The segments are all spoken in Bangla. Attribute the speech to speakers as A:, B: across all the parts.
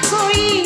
A: कोई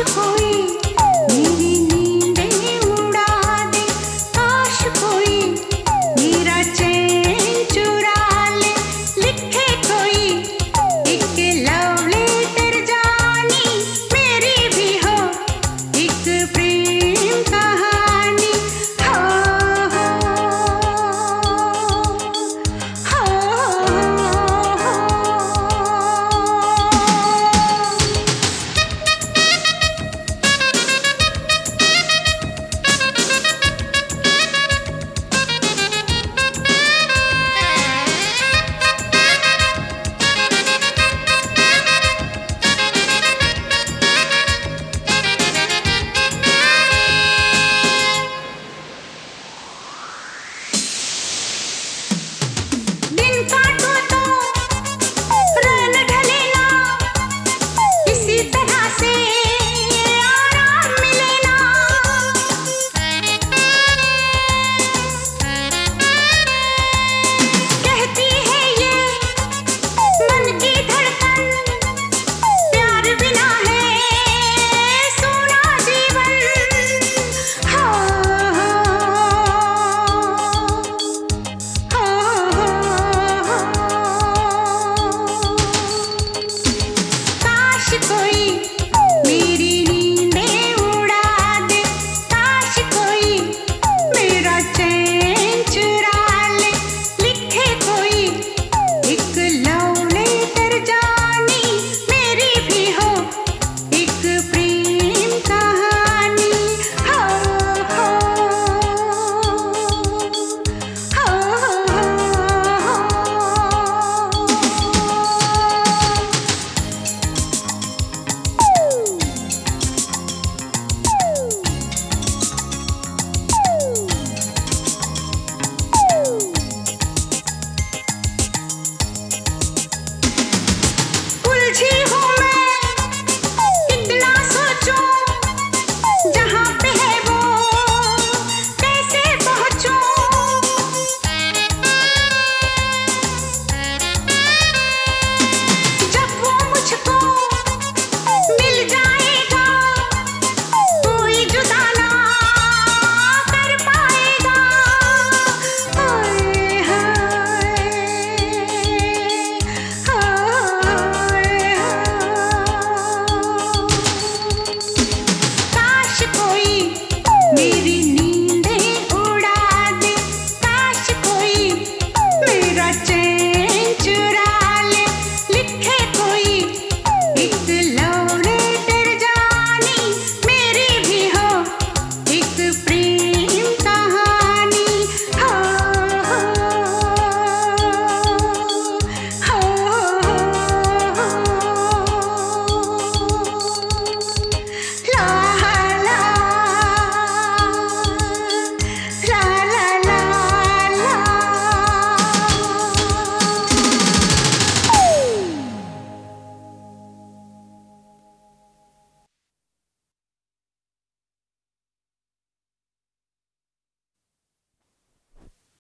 A: you for